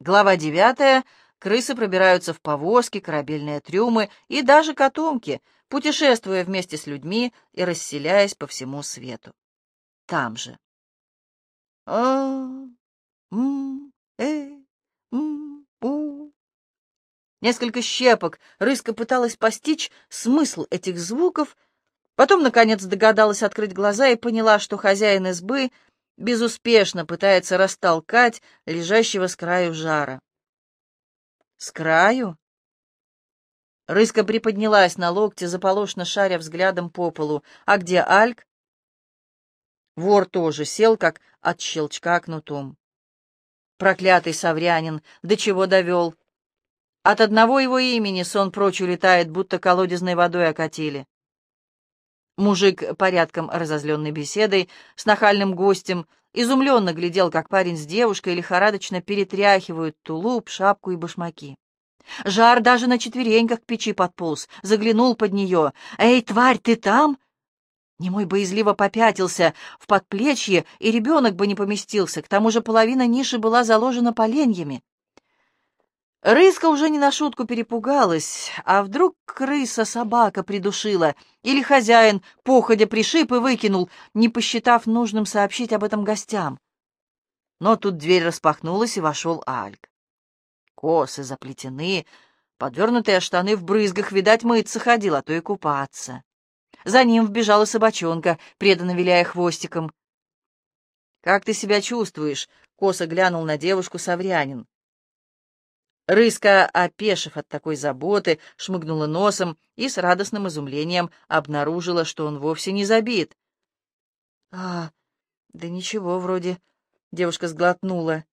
Глава девятая. Крысы пробираются в повозки, корабельные трюмы и даже котомки, путешествуя вместе с людьми и расселяясь по всему свету. Там же. а э Несколько щепок Рыска пыталась постичь смысл этих звуков, потом, наконец, догадалась открыть глаза и поняла, что хозяин избы безуспешно пытается растолкать лежащего с краю жара. «С краю?» Рыска приподнялась на локте, заполошно шаря взглядом по полу. «А где Альк?» Вор тоже сел, как от щелчка кнутом. Проклятый саврянин, до чего довел. От одного его имени сон прочь улетает, будто колодезной водой окатили. Мужик, порядком разозленный беседой, с нахальным гостем, изумленно глядел, как парень с девушкой лихорадочно перетряхивают тулуп, шапку и башмаки. Жар даже на четвереньках к печи подполз, заглянул под нее. «Эй, тварь, ты там?» Немой боязливо попятился в подплечье, и ребенок бы не поместился, к тому же половина ниши была заложена поленьями. Рыска уже не на шутку перепугалась, а вдруг крыса-собака придушила, или хозяин походя пришиб и выкинул, не посчитав нужным сообщить об этом гостям. Но тут дверь распахнулась, и вошел Альк. Косы заплетены, подвернутые штаны в брызгах, видать, мыться ходил, а то и купаться. За ним вбежала собачонка, преданно виляя хвостиком. «Как ты себя чувствуешь?» — косо глянул на девушку Саврянин. Рыска, опешив от такой заботы, шмыгнула носом и с радостным изумлением обнаружила, что он вовсе не забит. «А, да ничего, вроде...» — девушка сглотнула.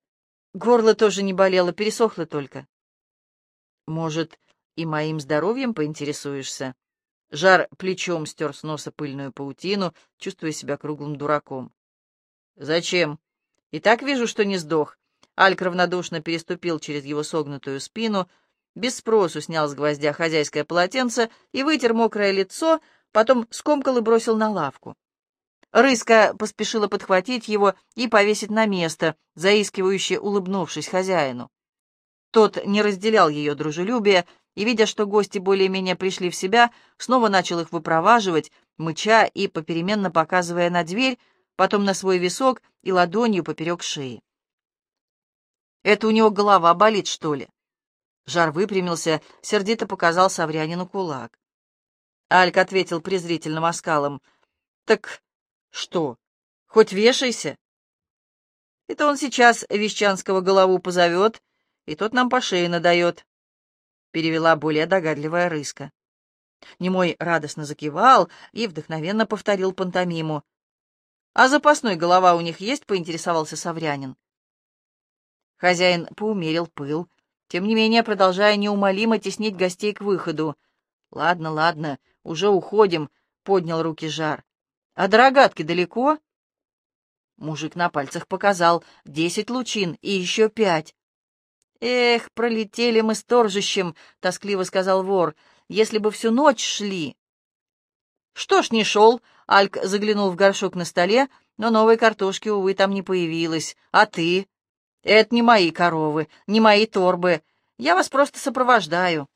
Горло тоже не болело, пересохло только. «Может, и моим здоровьем поинтересуешься?» Жар плечом стер с носа пыльную паутину, чувствуя себя круглым дураком. «Зачем? И так вижу, что не сдох. Альк равнодушно переступил через его согнутую спину, без спросу снял с гвоздя хозяйское полотенце и вытер мокрое лицо, потом скомкал и бросил на лавку. Рыска поспешила подхватить его и повесить на место, заискивающе улыбнувшись хозяину. Тот не разделял ее дружелюбие и, видя, что гости более-менее пришли в себя, снова начал их выпроваживать, мыча и попеременно показывая на дверь, потом на свой висок и ладонью поперек шеи. Это у него голова болит, что ли?» Жар выпрямился, сердито показал Саврянину кулак. Альк ответил презрительным оскалом. «Так что, хоть вешайся?» «Это он сейчас Вещанского голову позовет, и тот нам по шее надает», — перевела более догадливая рыска. Немой радостно закивал и вдохновенно повторил пантомиму. «А запасной голова у них есть?» — поинтересовался Саврянин. Хозяин поумерил пыл, тем не менее продолжая неумолимо теснить гостей к выходу. «Ладно, ладно, уже уходим», — поднял руки жар. «А до рогатки далеко?» Мужик на пальцах показал десять лучин и еще пять. «Эх, пролетели мы с торжищем», — тоскливо сказал вор, — «если бы всю ночь шли». «Что ж не шел?» — Альк заглянул в горшок на столе, но новой картошки, увы, там не появилось. «А ты?» Это не мои коровы, не мои торбы. Я вас просто сопровождаю.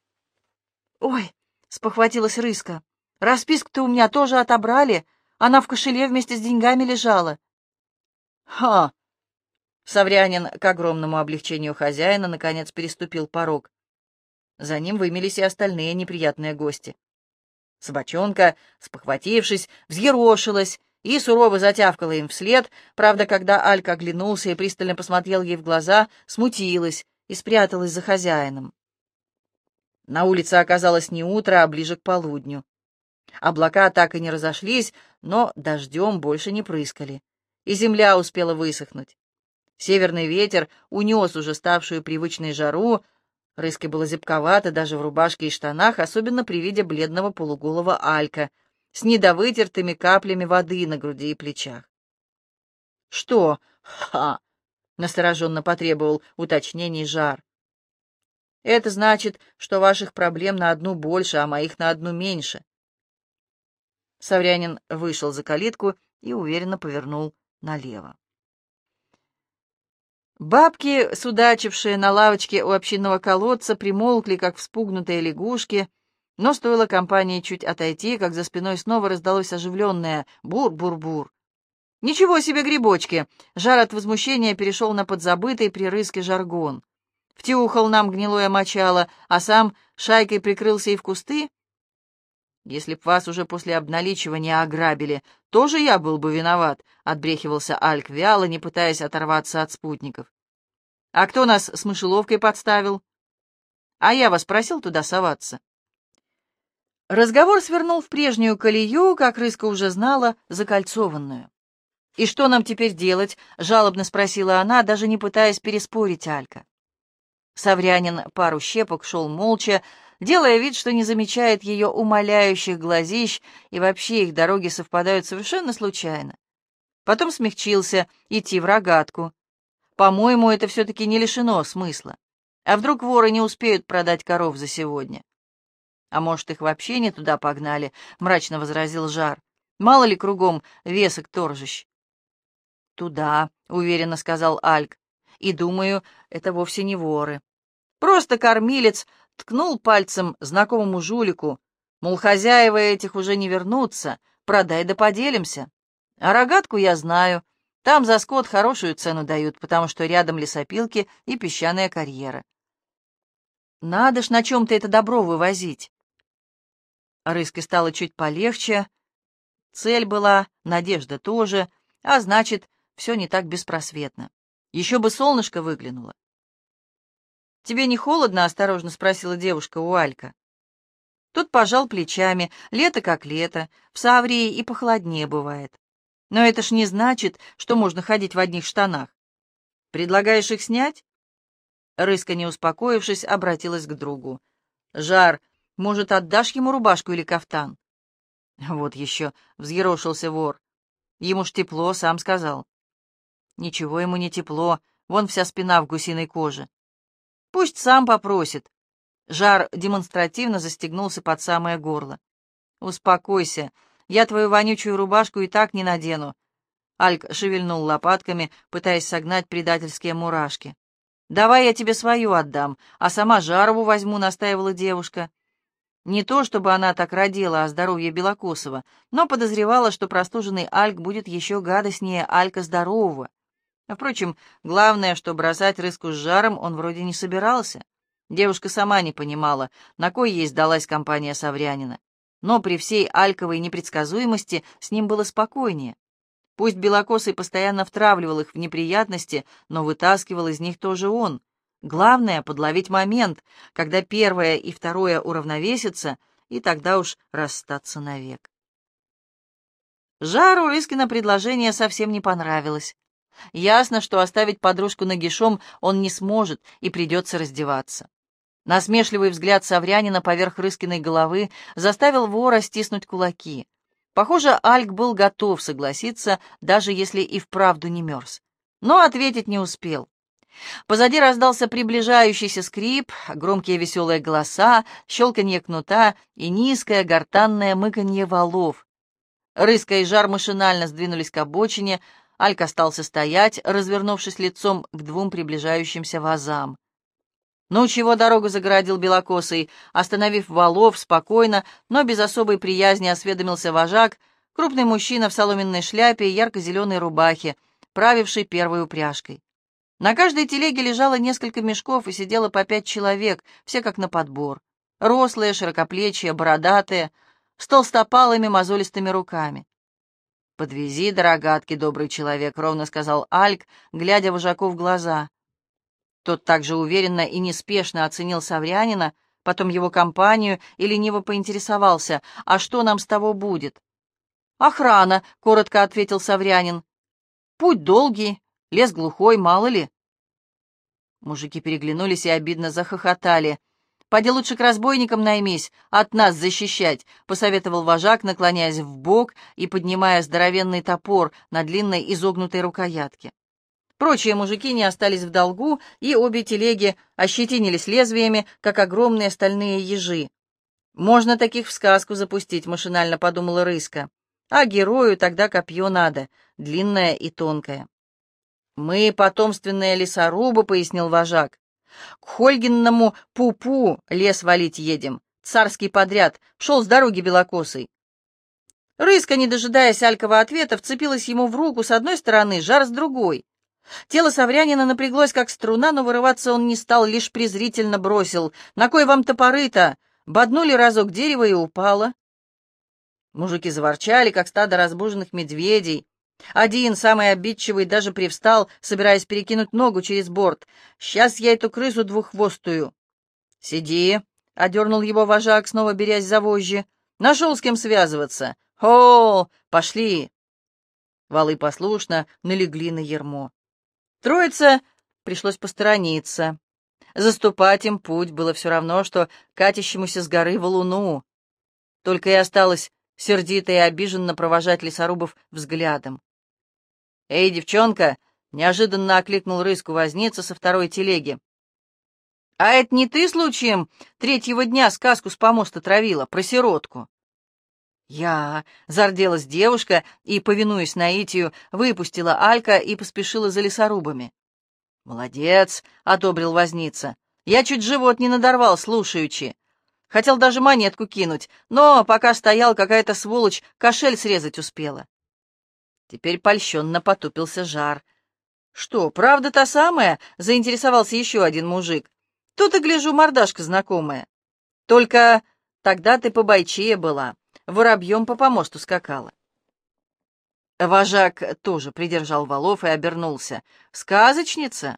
Ой, спохватилась Рыска. Расписку-то у меня тоже отобрали. Она в кошеле вместе с деньгами лежала. Ха! Саврянин к огромному облегчению хозяина наконец переступил порог. За ним вымелись и остальные неприятные гости. Собачонка, спохватившись, взъерошилась и сурово затявкала им вслед, правда, когда Алька оглянулся и пристально посмотрел ей в глаза, смутилась и спряталась за хозяином. На улице оказалось не утро, а ближе к полудню. Облака так и не разошлись, но дождем больше не прыскали, и земля успела высохнуть. Северный ветер унес уже ставшую привычной жару, Рыске было зябковато даже в рубашке и штанах, особенно при виде бледного полуголого Алька — с недовытертыми каплями воды на груди и плечах. «Что? Ха!» — настороженно потребовал уточнений жар. «Это значит, что ваших проблем на одну больше, а моих на одну меньше». Саврянин вышел за калитку и уверенно повернул налево. Бабки, судачившие на лавочке у общинного колодца, примолкли, как вспугнутые лягушки, но стоило компании чуть отойти, как за спиной снова раздалось оживленное «бур-бур-бур». «Ничего себе грибочки!» Жар от возмущения перешел на подзабытый при рыске жаргон. Втюхал нам гнилое мочало, а сам шайкой прикрылся и в кусты. Если б вас уже после обналичивания ограбили, тоже я был бы виноват, — отбрехивался Альк вяло, не пытаясь оторваться от спутников. А кто нас с мышеловкой подставил? А я вас просил туда соваться. Разговор свернул в прежнюю колею, как Рыска уже знала, закольцованную. «И что нам теперь делать?» — жалобно спросила она, даже не пытаясь переспорить Алька. Саврянин пару щепок шел молча, делая вид, что не замечает ее умоляющих глазищ, и вообще их дороги совпадают совершенно случайно. Потом смягчился идти в рогатку. По-моему, это все-таки не лишено смысла. А вдруг воры не успеют продать коров за сегодня? «А может, их вообще не туда погнали?» — мрачно возразил Жар. «Мало ли кругом весок торжищ». «Туда», — уверенно сказал Альк. «И думаю, это вовсе не воры. Просто кормилец ткнул пальцем знакомому жулику, мол, хозяева этих уже не вернутся, продай да поделимся. А рогатку я знаю, там за скот хорошую цену дают, потому что рядом лесопилки и песчаная карьера. Надо ж на чем-то это добро вывозить. Рыске стало чуть полегче. Цель была, надежда тоже, а значит, все не так беспросветно. Еще бы солнышко выглянуло. «Тебе не холодно?» — осторожно спросила девушка у Алька. Тут пожал плечами. Лето как лето, в Саврии и похолоднее бывает. Но это ж не значит, что можно ходить в одних штанах. Предлагаешь их снять? Рыска, не успокоившись, обратилась к другу. «Жар, может, отдашь ему рубашку или кафтан?» Вот еще взъерошился вор. Ему ж тепло, сам сказал. Ничего ему не тепло, вон вся спина в гусиной коже. Пусть сам попросит. Жар демонстративно застегнулся под самое горло. Успокойся, я твою вонючую рубашку и так не надену. Альк шевельнул лопатками, пытаясь согнать предательские мурашки. «Давай я тебе свою отдам, а сама Жарову возьму», — настаивала девушка. Не то, чтобы она так родила о здоровье Белокосова, но подозревала, что простуженный Альк будет еще гадостнее Алька здорового. Впрочем, главное, что бросать рыску с жаром он вроде не собирался. Девушка сама не понимала, на кой ей сдалась компания Саврянина. Но при всей Альковой непредсказуемости с ним было спокойнее. Пусть Белокосый постоянно втравливал их в неприятности, но вытаскивал из них тоже он — Главное — подловить момент, когда первое и второе уравновесятся, и тогда уж расстаться навек. Жару Рыскина предложение совсем не понравилось. Ясно, что оставить подружку нагишом он не сможет и придется раздеваться. Насмешливый взгляд Саврянина поверх Рыскиной головы заставил вора стиснуть кулаки. Похоже, Альк был готов согласиться, даже если и вправду не мерз. Но ответить не успел. Позади раздался приближающийся скрип, громкие веселые голоса, щелканье кнута и низкое гортанное мыканье валов. Рыска и жар машинально сдвинулись к обочине, Алька остался стоять, развернувшись лицом к двум приближающимся вазам. Ну, чего дорогу загородил Белокосый, остановив валов, спокойно, но без особой приязни осведомился вожак, крупный мужчина в соломенной шляпе и ярко-зеленой рубахе, правивший первой упряжкой. На каждой телеге лежало несколько мешков и сидело по пять человек, все как на подбор. Рослые, широкоплечие, бородатые, с толстопалыми мозолистыми руками. «Подвези, дорогатки, добрый человек», — ровно сказал Альк, глядя вожаку в глаза. Тот также уверенно и неспешно оценил Саврянина, потом его компанию и лениво поинтересовался, «А что нам с того будет?» «Охрана», — коротко ответил Саврянин. «Путь долгий, Лес глухой, мало ли. Мужики переглянулись и обидно захохотали. «Поди лучше к разбойникам наймись, от нас защищать», — посоветовал вожак, наклоняясь в бок и поднимая здоровенный топор на длинной изогнутой рукоятке. Прочие мужики не остались в долгу, и обе телеги ощетинились лезвиями, как огромные стальные ежи. «Можно таких в сказку запустить», — машинально подумала Рыска. «А герою тогда копье надо, длинное и тонкое». «Мы потомственные лесорубы», — пояснил вожак. «К Хольгинному пупу лес валить едем. Царский подряд. Шел с дороги белокосый». Рыска, не дожидаясь Алькова ответа, вцепилась ему в руку с одной стороны, жар с другой. Тело Саврянина напряглось, как струна, но вырываться он не стал, лишь презрительно бросил. «На кой вам топоры-то? Боднули разок дерево и упало». Мужики заворчали, как стадо разбуженных медведей. Один, самый обидчивый, даже привстал, собираясь перекинуть ногу через борт. «Сейчас я эту крысу двуххвостую». «Сиди», — одернул его вожак, снова берясь за вожжи. «Нашел с кем связываться. О, пошли!» Валы послушно налегли на ермо. Троица пришлось посторониться. Заступать им путь было все равно, что катящемуся с горы валуну. Только и осталось сердито и обиженно провожать лесорубов взглядом. «Эй, девчонка!» — неожиданно окликнул рыску возница со второй телеги. «А это не ты случаем третьего дня сказку с помоста травила про сиротку?» «Я!» — зарделась девушка и, повинуясь наитию, выпустила Алька и поспешила за лесорубами. «Молодец!» — одобрил возница. «Я чуть живот не надорвал, слушаючи. Хотел даже монетку кинуть, но пока стоял, какая-то сволочь кошель срезать успела». Теперь польщенно потупился жар. «Что, правда та самая?» — заинтересовался еще один мужик. «Тут и гляжу, мордашка знакомая. Только тогда ты побойчее была» воробьем по помосту скакала. Вожак тоже придержал валов и обернулся. «Сказочница?»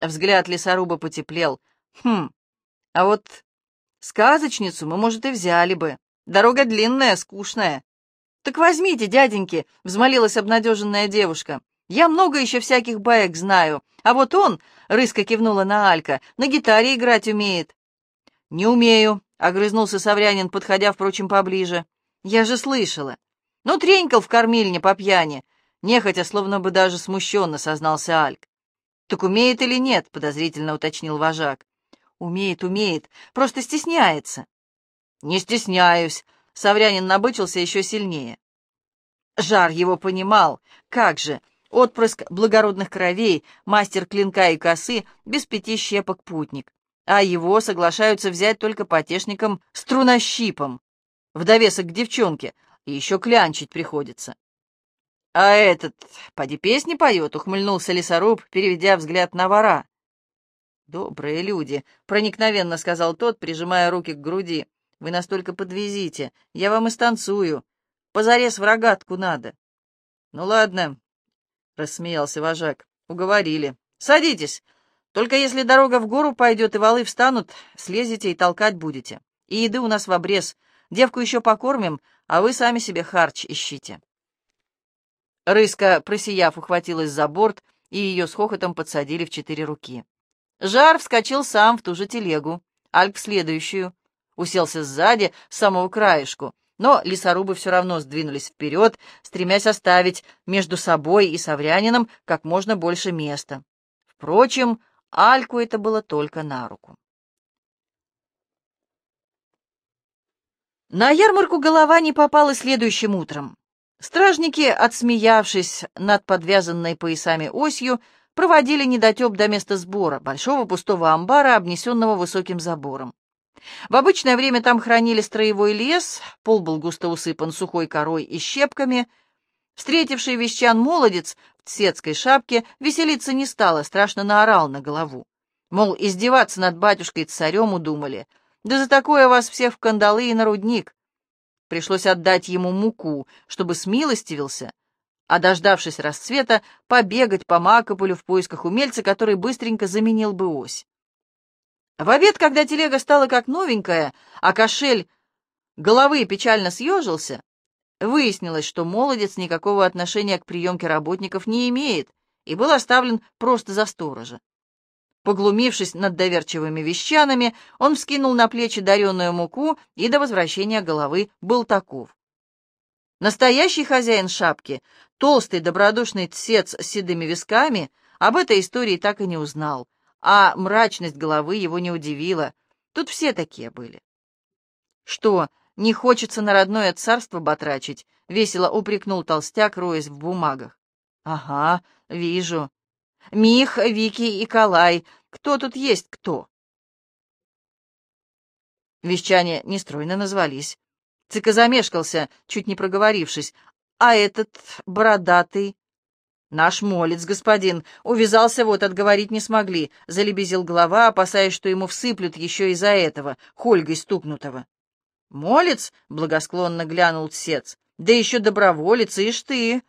Взгляд лесоруба потеплел. «Хм, а вот сказочницу мы, может, и взяли бы. Дорога длинная, скучная». «Так возьмите, дяденьки», — взмолилась обнадеженная девушка. «Я много еще всяких баек знаю, а вот он, — рыска кивнула на Алька, — на гитаре играть умеет». «Не умею», — огрызнулся Саврянин, подходя, впрочем, поближе. «Я же слышала. Ну, тренькал в кормильне по пьяни». Нехотя, словно бы даже смущенно сознался Альк. «Так умеет или нет?» — подозрительно уточнил вожак. «Умеет, умеет. Просто стесняется». «Не стесняюсь». Саврянин набычился еще сильнее. Жар его понимал. Как же, отпрыск благородных кровей, мастер клинка и косы, без пяти щепок путник а его соглашаются взять только потешникам струнощипом, в довесок к девчонке, и еще клянчить приходится. «А этот, поди песни поет», — ухмыльнулся лесоруб, переведя взгляд на вора. «Добрые люди», — проникновенно сказал тот, прижимая руки к груди. «Вы настолько подвезите, я вам и станцую. Позарез в рогатку надо». «Ну ладно», — рассмеялся вожак, — «уговорили. Садитесь, только если дорога в гору пойдет и валы встанут, слезете и толкать будете. И еды у нас в обрез. Девку еще покормим, а вы сами себе харч ищите». Рыска, просияв, ухватилась за борт, и ее с хохотом подсадили в четыре руки. Жар вскочил сам в ту же телегу, Альп в следующую, уселся сзади, с самого краешку, но лесорубы все равно сдвинулись вперед, стремясь оставить между собой и Саврянином как можно больше места. Впрочем, Альку это было только на руку. На ярмарку голова не попала следующим утром. Стражники, отсмеявшись над подвязанной поясами осью, проводили недотеп до места сбора, большого пустого амбара, обнесенного высоким забором. В обычное время там хранили строевой лес, пол был густо усыпан сухой корой и щепками. Встретивший вещан молодец светской шапке, веселиться не стала, страшно наорал на голову. Мол, издеваться над батюшкой-царем удумали. Да за такое вас всех в кандалы и на рудник. Пришлось отдать ему муку, чтобы смилостивился, а, дождавшись расцвета, побегать по Макополю в поисках умельца, который быстренько заменил бы ось. В обед, когда телега стала как новенькая, а кошель головы печально съежился, Выяснилось, что молодец никакого отношения к приемке работников не имеет и был оставлен просто за сторожа. Поглумившись над доверчивыми вещанами, он вскинул на плечи дареную муку и до возвращения головы был таков. Настоящий хозяин шапки, толстый добродушный тсец с седыми висками, об этой истории так и не узнал, а мрачность головы его не удивила. Тут все такие были. Что, не хочется на родное царство батрачить, — весело упрекнул толстяк, роясь в бумагах. — Ага, вижу. Мих, Вики и Калай. Кто тут есть кто?» Вещане нестройно назвались. Цыка замешкался, чуть не проговорившись. «А этот бородатый...» «Наш молец, господин, увязался вот, отговорить не смогли», — залебезил глава, опасаясь, что ему всыплют еще из-за этого, хольгой стукнутого. «Молец?» — благосклонно глянул Сец. «Да еще доброволец, ишь ты!»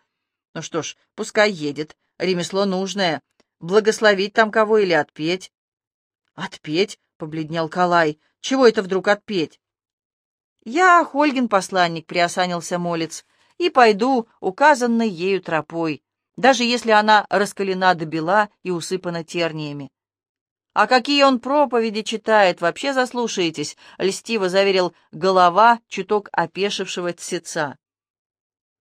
«Ну что ж, пускай едет, ремесло нужное. Благословить там кого или отпеть?» «Отпеть?» — побледнел Калай. «Чего это вдруг отпеть?» «Я, Хольгин посланник», — приосанился молец, — «и пойду указанной ею тропой» даже если она раскалена до бела и усыпана терниями. «А какие он проповеди читает, вообще заслушаетесь», — льстиво заверил голова чуток опешившего тсеца.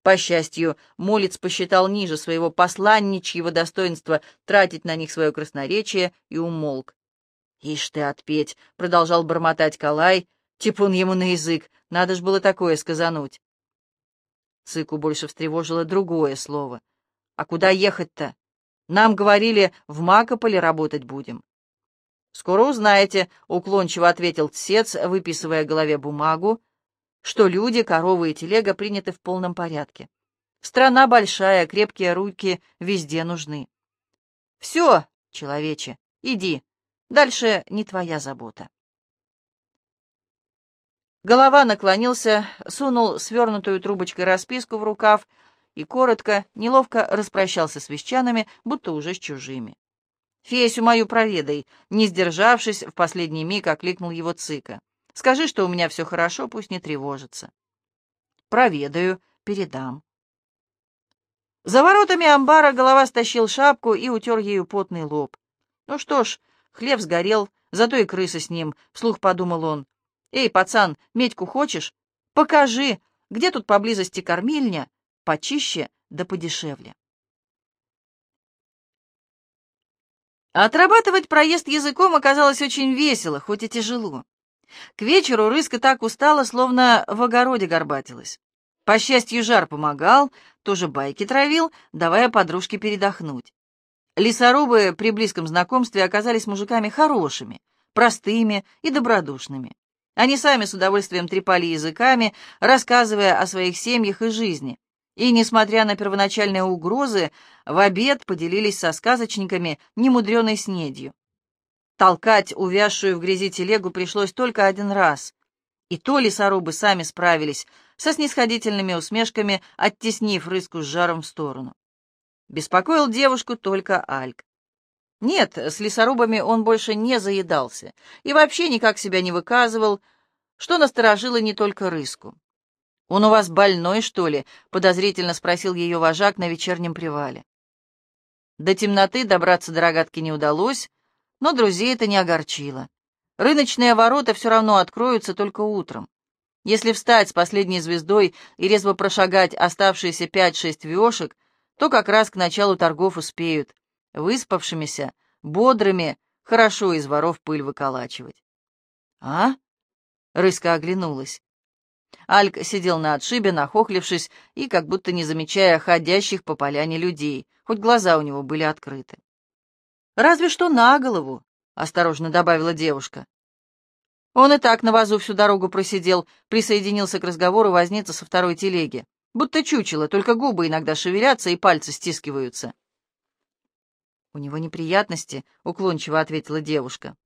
По счастью, Молец посчитал ниже своего посланничьего достоинства тратить на них свое красноречие и умолк. «Ишь ты отпеть!» — продолжал бормотать Калай. Типун ему на язык, надо ж было такое сказануть. Цыку больше встревожило другое слово — а куда ехать-то? Нам говорили, в Макополе работать будем. Скоро узнаете, — уклончиво ответил Тсец, выписывая голове бумагу, что люди, коровы и телега приняты в полном порядке. Страна большая, крепкие руки везде нужны. Все, человече, иди. Дальше не твоя забота. Голова наклонился, сунул свернутую трубочкой расписку в рукав, и коротко, неловко распрощался с вещанами, будто уже с чужими. «Фесю мою проведай!» Не сдержавшись, в последний миг окликнул его Цыка. «Скажи, что у меня все хорошо, пусть не тревожится». «Проведаю, передам». За воротами амбара голова стащил шапку и утер ею потный лоб. «Ну что ж, хлеб сгорел, зато и крыса с ним», — вслух подумал он. «Эй, пацан, медьку хочешь? Покажи, где тут поблизости кормильня, почище да подешевле. Отрабатывать проезд языком оказалось очень весело, хоть и тяжело. К вечеру рыска так устала, словно в огороде горбатилась. По счастью, жар помогал, тоже байки травил, давая подружке передохнуть. Лесорубы при близком знакомстве оказались мужиками хорошими, простыми и добродушными. Они сами с удовольствием трепали языками, рассказывая о своих семьях и жизни, и, несмотря на первоначальные угрозы, в обед поделились со сказочниками немудреной снедью. Толкать увязшую в грязи телегу пришлось только один раз. И то лесорубы сами справились, со снисходительными усмешками оттеснив рыску с жаром в сторону. Беспокоил девушку только Альк. Нет, с лесорубами он больше не заедался и вообще никак себя не выказывал, что насторожило не только рыску. «Он у вас больной, что ли?» — подозрительно спросил ее вожак на вечернем привале. До темноты добраться до рогатки не удалось, но друзей это не огорчило. Рыночные ворота все равно откроются только утром. Если встать с последней звездой и резво прошагать оставшиеся пять-шесть вешек, то как раз к началу торгов успеют, выспавшимися, бодрыми, хорошо из воров пыль выколачивать. «А?» — Рыска оглянулась. Альк сидел на отшибе, нахохлившись и как будто не замечая ходящих по поляне людей, хоть глаза у него были открыты. «Разве что на голову», — осторожно добавила девушка. Он и так на вазу всю дорогу просидел, присоединился к разговору возница со второй телеги. Будто чучело, только губы иногда шевелятся и пальцы стискиваются. «У него неприятности», — уклончиво ответила девушка.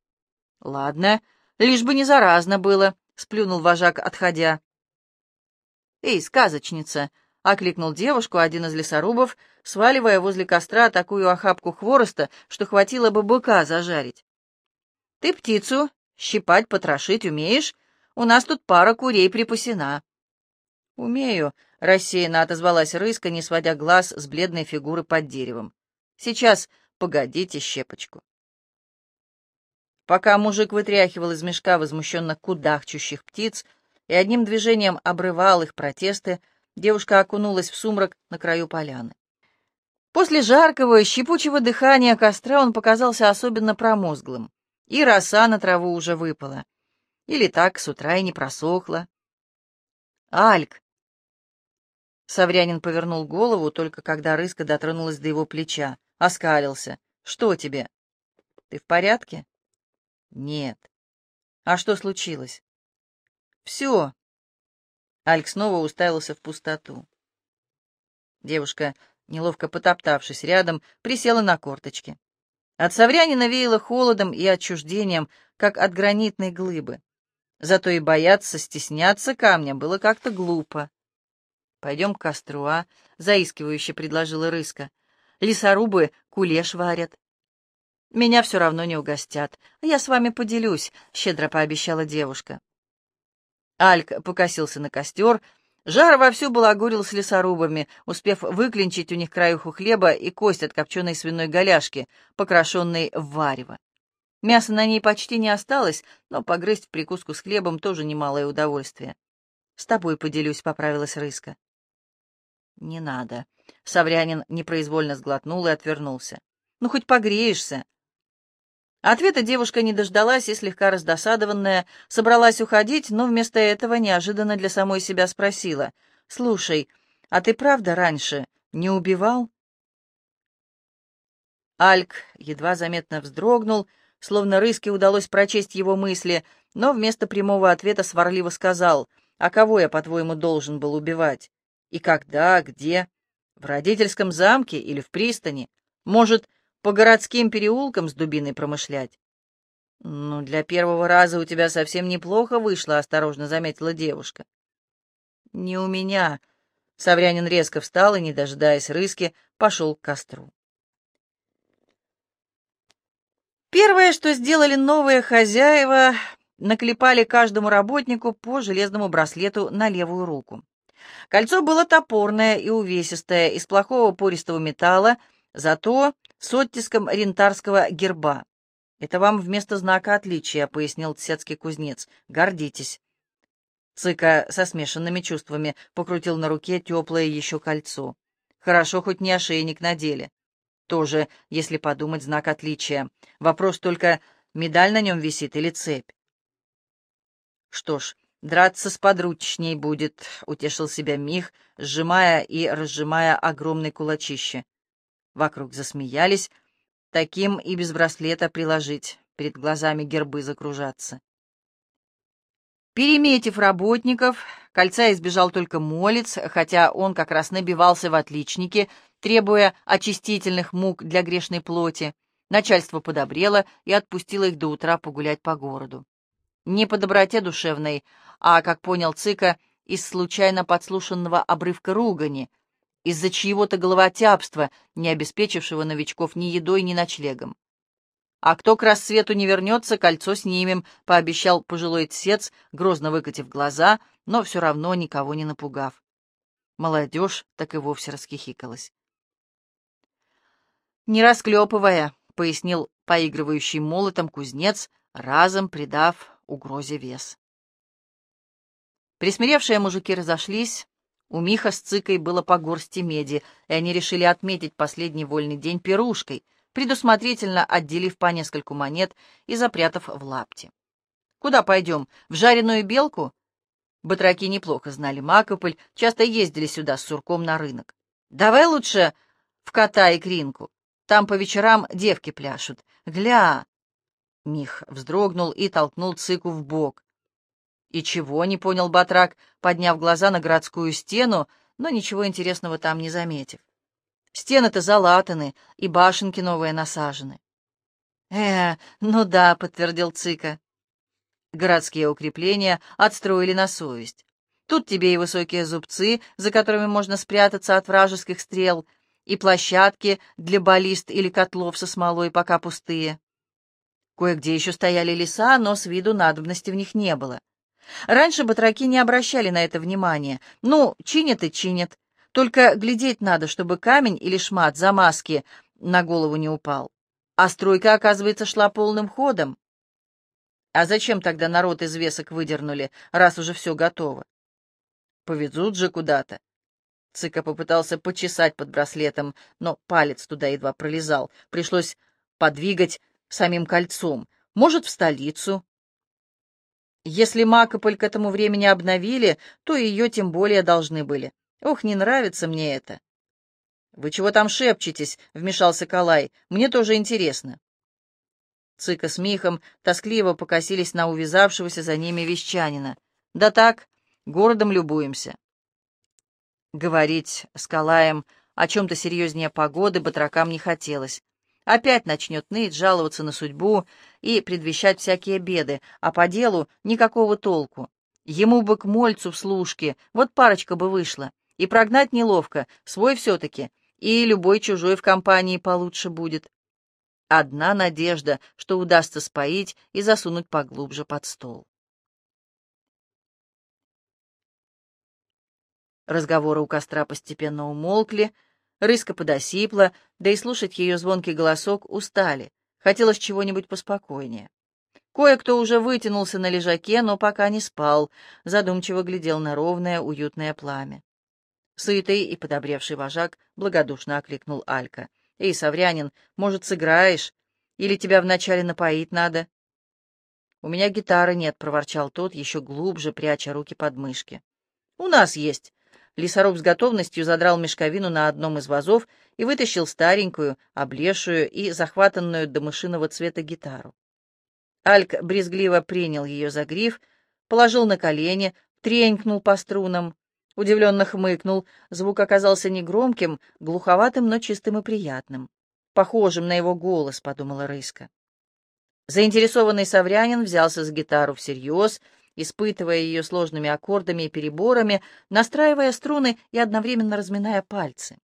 «Ладно, лишь бы не заразно было», — сплюнул вожак, отходя. «Эй, сказочница!» — окликнул девушку один из лесорубов, сваливая возле костра такую охапку хвороста, что хватило бы быка зажарить. «Ты птицу щипать, потрошить умеешь? У нас тут пара курей припасена». «Умею», — рассеянно отозвалась рыска, не сводя глаз с бледной фигуры под деревом. «Сейчас, погодите щепочку». Пока мужик вытряхивал из мешка возмущенно кудахчущих птиц, и одним движением обрывал их протесты, девушка окунулась в сумрак на краю поляны. После жаркого и щепучего дыхания костра он показался особенно промозглым, и роса на траву уже выпала. Или так с утра и не просохла. «Альк!» Саврянин повернул голову, только когда рыска дотронулась до его плеча, оскалился. Что тебе? Ты в порядке? Нет. А что случилось? Все. Альк снова уставился в пустоту. Девушка, неловко потоптавшись рядом, присела на корточки. От Саврянина веяло холодом и отчуждением, как от гранитной глыбы. Зато и бояться, стесняться камня было как-то глупо. «Пойдем к костру, а?» — заискивающе предложила Рыска. «Лесорубы кулеш варят». «Меня все равно не угостят. Я с вами поделюсь», — щедро пообещала девушка. Альк покосился на костер. Жар вовсю балагурил с лесорубами, успев выклинчить у них краюху хлеба и кость от копченой свиной голяшки, покрошенной в варево. Мяса на ней почти не осталось, но погрызть в прикуску с хлебом тоже немалое удовольствие. «С тобой поделюсь», — поправилась Рыска. «Не надо». Саврянин непроизвольно сглотнул и отвернулся. «Ну, хоть погреешься». Ответа девушка не дождалась и, слегка раздосадованная, собралась уходить, но вместо этого неожиданно для самой себя спросила. «Слушай, а ты правда раньше не убивал?» Альк едва заметно вздрогнул, словно Рыске удалось прочесть его мысли, но вместо прямого ответа сварливо сказал, «А кого я, по-твоему, должен был убивать? И когда, где? В родительском замке или в пристани? Может, по городским переулкам с дубиной промышлять? «Ну, для первого раза у тебя совсем неплохо вышло», — осторожно заметила девушка. «Не у меня». Саврянин резко встал и, не дожидаясь рыски, пошел к костру. Первое, что сделали новые хозяева, наклепали каждому работнику по железному браслету на левую руку. Кольцо было топорное и увесистое, из плохого пористого металла, зато с оттиском рентарского герба. «Это вам вместо знака отличия», — пояснил тсецкий кузнец. «Гордитесь». Цыка со смешанными чувствами покрутил на руке теплое еще кольцо. Хорошо, хоть не ошейник надели. Тоже, если подумать, знак отличия. Вопрос только, медаль на нем висит или цепь. Что ж, Драться сподручней будет, — утешил себя Мих, сжимая и разжимая огромный кулачище. Вокруг засмеялись. Таким и без браслета приложить, перед глазами гербы закружаться. Переметив работников, кольца избежал только молец, хотя он как раз набивался в отличники, требуя очистительных мук для грешной плоти. Начальство подобрело и отпустило их до утра погулять по городу. Не по доброте душевной, а, как понял Цыка, из случайно подслушанного обрывка ругани, из-за чьего-то головотяпства, не обеспечившего новичков ни едой, ни ночлегом. «А кто к рассвету не вернется, кольцо снимем», — пообещал пожилой тсец, грозно выкатив глаза, но все равно никого не напугав. Молодежь так и вовсе расхихикалась. «Не расклепывая», — пояснил поигрывающий молотом кузнец, разом придав угрозе вес. Присмиревшие мужики разошлись. У Миха с Цикой было по горсти меди, и они решили отметить последний вольный день пирушкой, предусмотрительно отделив по нескольку монет и запрятав в лапти. «Куда пойдем? В жареную белку?» Батраки неплохо знали Макополь, часто ездили сюда с сурком на рынок. «Давай лучше в кота и кринку. Там по вечерам девки пляшут. Гля!» Мих вздрогнул и толкнул Цику в бок. «И чего?» — не понял Батрак, подняв глаза на городскую стену, но ничего интересного там не заметив. «Стены-то залатаны, и башенки новые насажены». «Э, ну да», — подтвердил Цика. Городские укрепления отстроили на совесть. Тут тебе и высокие зубцы, за которыми можно спрятаться от вражеских стрел, и площадки для баллист или котлов со смолой, пока пустые. Кое-где еще стояли леса, но с виду надобности в них не было. Раньше батраки не обращали на это внимания. Ну, чинят и чинят. Только глядеть надо, чтобы камень или шмат замазки на голову не упал. А стройка, оказывается, шла полным ходом. А зачем тогда народ из весок выдернули, раз уже все готово? Повезут же куда-то. Цыка попытался почесать под браслетом, но палец туда едва пролезал. Пришлось подвигать самим кольцом, может, в столицу. Если Макополь к этому времени обновили, то ее тем более должны были. Ох, не нравится мне это. «Вы чего там шепчетесь?» — вмешался Калай. «Мне тоже интересно». Цыка с Михом тоскливо покосились на увязавшегося за ними вещанина. «Да так, городом любуемся». Говорить с Калаем о чем-то серьезнее погоды батракам не хотелось. Опять начнет ныть, жаловаться на судьбу и предвещать всякие беды, а по делу никакого толку. Ему бы к мольцу в служке, вот парочка бы вышла. И прогнать неловко, свой все-таки, и любой чужой в компании получше будет. Одна надежда, что удастся споить и засунуть поглубже под стол. Разговоры у костра постепенно умолкли, рыска подосипла, да и слушать ее звонкий голосок устали. Хотелось чего-нибудь поспокойнее. Кое-кто уже вытянулся на лежаке, но пока не спал, задумчиво глядел на ровное, уютное пламя. Сытый и подобревший вожак благодушно окликнул Алька. «Эй, Саврянин, может, сыграешь? Или тебя вначале напоить надо?» «У меня гитары нет», — проворчал тот, еще глубже пряча руки под мышки. «У нас есть». Лесоруб с готовностью задрал мешковину на одном из вазов и вытащил старенькую, облезшую и захватанную до мышиного цвета гитару. Альк брезгливо принял ее за гриф, положил на колени, тренькнул по струнам, Удивленно хмыкнул. Звук оказался негромким, глуховатым, но чистым и приятным. Похожим на его голос, подумала Рыска. Заинтересованный Саврянин взялся за гитару всерьез, испытывая ее сложными аккордами и переборами, настраивая струны и одновременно разминая пальцы.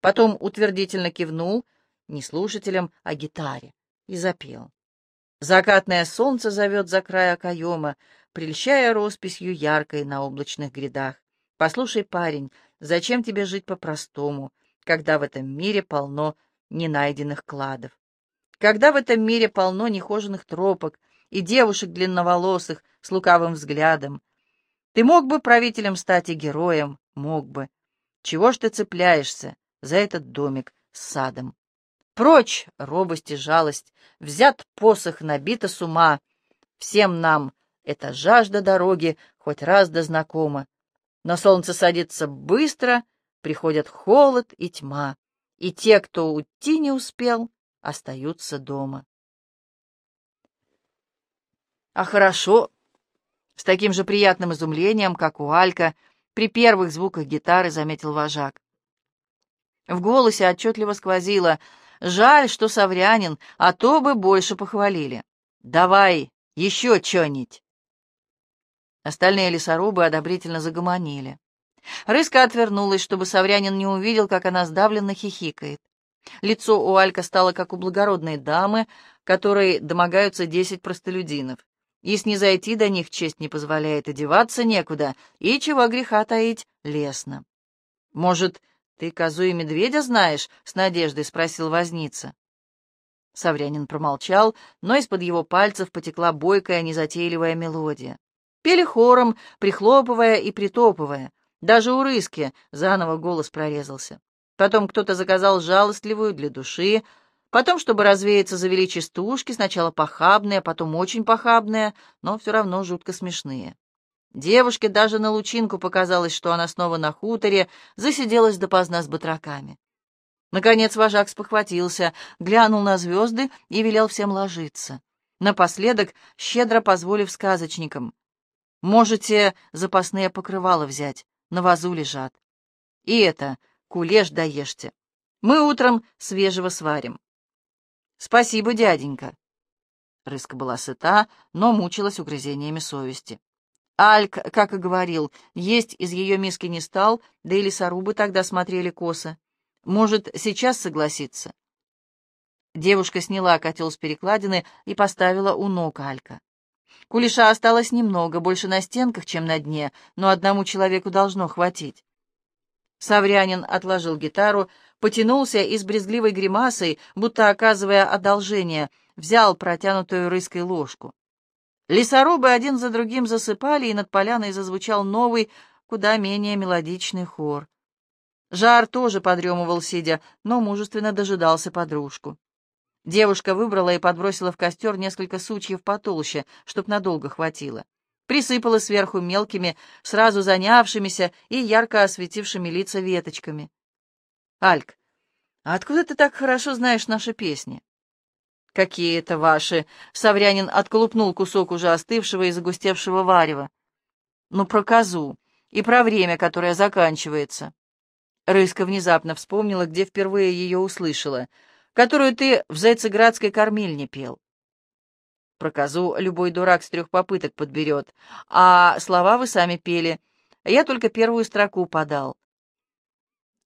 Потом утвердительно кивнул, не слушателям, а гитаре, и запел. Закатное солнце зовет за край окоема, прельщая росписью яркой на облачных грядах. Послушай, парень, зачем тебе жить по-простому, когда в этом мире полно ненайденных кладов? Когда в этом мире полно нехоженных тропок и девушек длинноволосых с лукавым взглядом? Ты мог бы правителем стать и героем, мог бы. Чего ж ты цепляешься за этот домик с садом? Прочь робость и жалость, взят посох, набита с ума. Всем нам эта жажда дороги хоть раз да знакома. Но солнце садится быстро, приходят холод и тьма, и те, кто уйти не успел, остаются дома. А хорошо, с таким же приятным изумлением, как у Алька, при первых звуках гитары заметил вожак. В голосе отчетливо сквозило «Жаль, что Саврянин, а то бы больше похвалили. Давай, еще что-нибудь». Остальные лесорубы одобрительно загомонили. Рыска отвернулась, чтобы Саврянин не увидел, как она сдавленно хихикает. Лицо у Алька стало как у благородной дамы, которой домогаются десять простолюдинов. И снизойти до них честь не позволяет, одеваться некуда, и чего греха таить, лестно. «Может, ты козу и медведя знаешь?» — с надеждой спросил возница. Саврянин промолчал, но из-под его пальцев потекла бойкая, незатейливая мелодия. Пели хором, прихлопывая и притопывая. Даже у Рыски заново голос прорезался. Потом кто-то заказал жалостливую для души. Потом, чтобы развеяться, завели частушки, сначала похабные, потом очень похабные, но все равно жутко смешные. Девушке даже на лучинку показалось, что она снова на хуторе, засиделась допоздна с батраками. Наконец вожак спохватился, глянул на звезды и велел всем ложиться. Напоследок, щедро позволив сказочникам, Можете запасные покрывала взять, на вазу лежат. И это, кулеш доешьте. Мы утром свежего сварим. Спасибо, дяденька. Рыска была сыта, но мучилась угрызениями совести. Альк, как и говорил, есть из ее миски не стал, да и лесорубы тогда смотрели косо. Может, сейчас согласиться? Девушка сняла котел с перекладины и поставила у ног Алька. Кулеша осталось немного, больше на стенках, чем на дне, но одному человеку должно хватить. Саврянин отложил гитару, потянулся и с брезгливой гримасой, будто оказывая одолжение, взял протянутую рыской ложку. Лесорубы один за другим засыпали, и над поляной зазвучал новый, куда менее мелодичный хор. Жар тоже подремывал, сидя, но мужественно дожидался подружку. Девушка выбрала и подбросила в костер несколько сучьев потолще, чтоб надолго хватило. Присыпала сверху мелкими, сразу занявшимися и ярко осветившими лица веточками. «Альк, А откуда ты так хорошо знаешь наши песни? Какие это ваши? Саврянин отколупнул кусок уже остывшего и загустевшего варева. Ну, про козу и про время, которое заканчивается. Рыска внезапно вспомнила, где впервые ее услышала, которую ты в Зайцеградской кормильне пел. Про козу любой дурак с трех попыток подберет, а слова вы сами пели. Я только первую строку подал.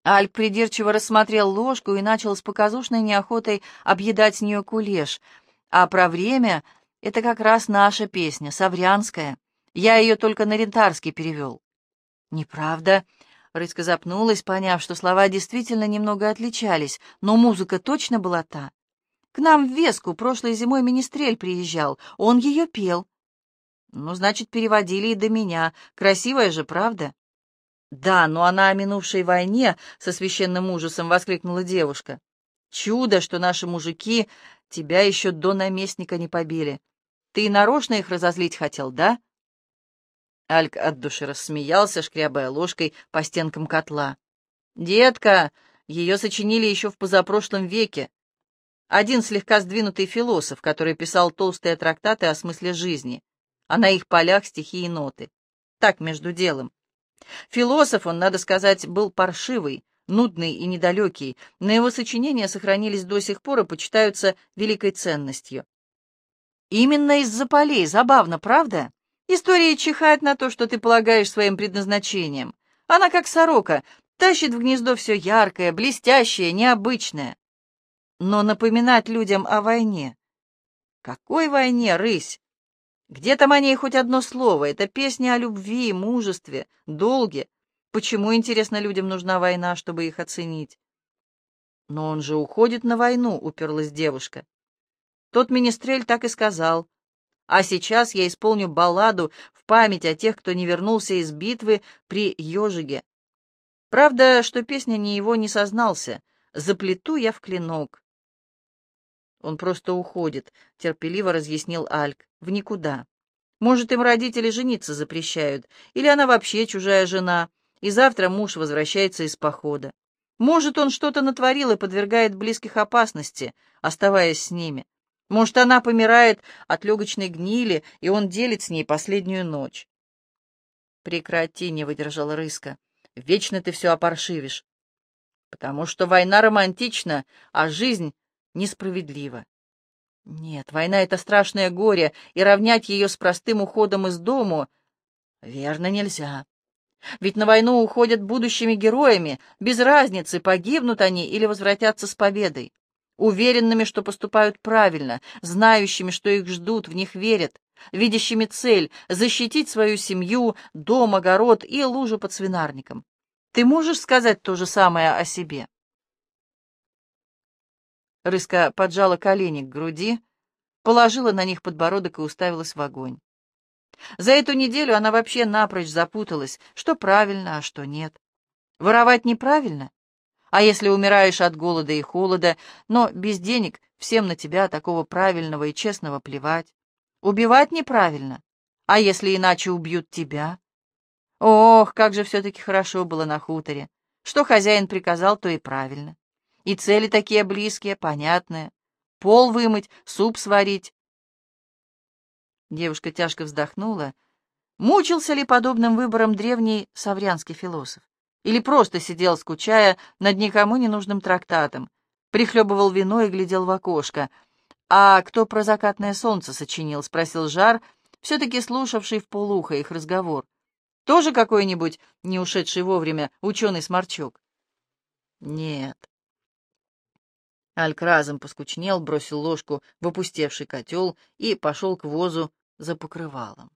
Альк придирчиво рассмотрел ложку и начал с показушной неохотой объедать с нее кулеш. А про время — это как раз наша песня, саврянская. Я ее только на рентарский перевел. Неправда. Рыцка запнулась, поняв, что слова действительно немного отличались, но музыка точно была та. К нам в Веску прошлой зимой министрель приезжал, он ее пел. Ну, значит, переводили и до меня. Красивая же, правда? «Да, но она о минувшей войне!» — со священным ужасом воскликнула девушка. «Чудо, что наши мужики тебя еще до наместника не побили. Ты нарочно их разозлить хотел, да?» Альк от души рассмеялся, шкрябая ложкой по стенкам котла. «Детка, ее сочинили еще в позапрошлом веке. Один слегка сдвинутый философ, который писал толстые трактаты о смысле жизни, а на их полях стихи и ноты. Так, между делом. Философ он, надо сказать, был паршивый, нудный и недалекий, но его сочинения сохранились до сих пор и почитаются великой ценностью. Именно из-за полей, забавно, правда? История чихает на то, что ты полагаешь своим предназначением. Она, как сорока, тащит в гнездо все яркое, блестящее, необычное. Но напоминать людям о войне. Какой войне, рысь? Где там о ней хоть одно слово? Это песня о любви, мужестве, долге. Почему, интересно, людям нужна война, чтобы их оценить? Но он же уходит на войну, уперлась девушка. Тот министрель так и сказал. А сейчас я исполню балладу в память о тех, кто не вернулся из битвы при Ежиге. Правда, что песня ни его не сознался. Заплету я в клинок. Он просто уходит, — терпеливо разъяснил Альк, — в никуда. Может, им родители жениться запрещают, или она вообще чужая жена, и завтра муж возвращается из похода. Может, он что-то натворил и подвергает близких опасности, оставаясь с ними. Может, она помирает от легочной гнили, и он делит с ней последнюю ночь. Прекрати, не выдержала Рыска. Вечно ты все опоршивишь. Потому что война романтична, а жизнь несправедливо. Нет, война — это страшное горе, и равнять ее с простым уходом из дому верно нельзя. Ведь на войну уходят будущими героями, без разницы, погибнут они или возвратятся с победой, уверенными, что поступают правильно, знающими, что их ждут, в них верят, видящими цель — защитить свою семью, дом, огород и лужу под свинарником. Ты можешь сказать то же самое о себе? Рыска поджала колени к груди, положила на них подбородок и уставилась в огонь. За эту неделю она вообще напрочь запуталась, что правильно, а что нет. Воровать неправильно? А если умираешь от голода и холода, но без денег всем на тебя такого правильного и честного плевать? Убивать неправильно? А если иначе убьют тебя? Ох, как же все-таки хорошо было на хуторе. Что хозяин приказал, то и правильно. И цели такие близкие, понятные. Пол вымыть, суп сварить. Девушка тяжко вздохнула. Мучился ли подобным выбором древний саврянский философ? Или просто сидел, скучая над никому ненужным трактатом, прихлебывал вино и глядел в окошко? «А кто про закатное солнце сочинил?» — спросил Жар, все-таки слушавший в полухо их разговор. «Тоже какой-нибудь, не ушедший вовремя, ученый-сморчок?» «Нет, Альк разом поскучнел, бросил ложку в опустевший котел и пошел к возу за покрывалом.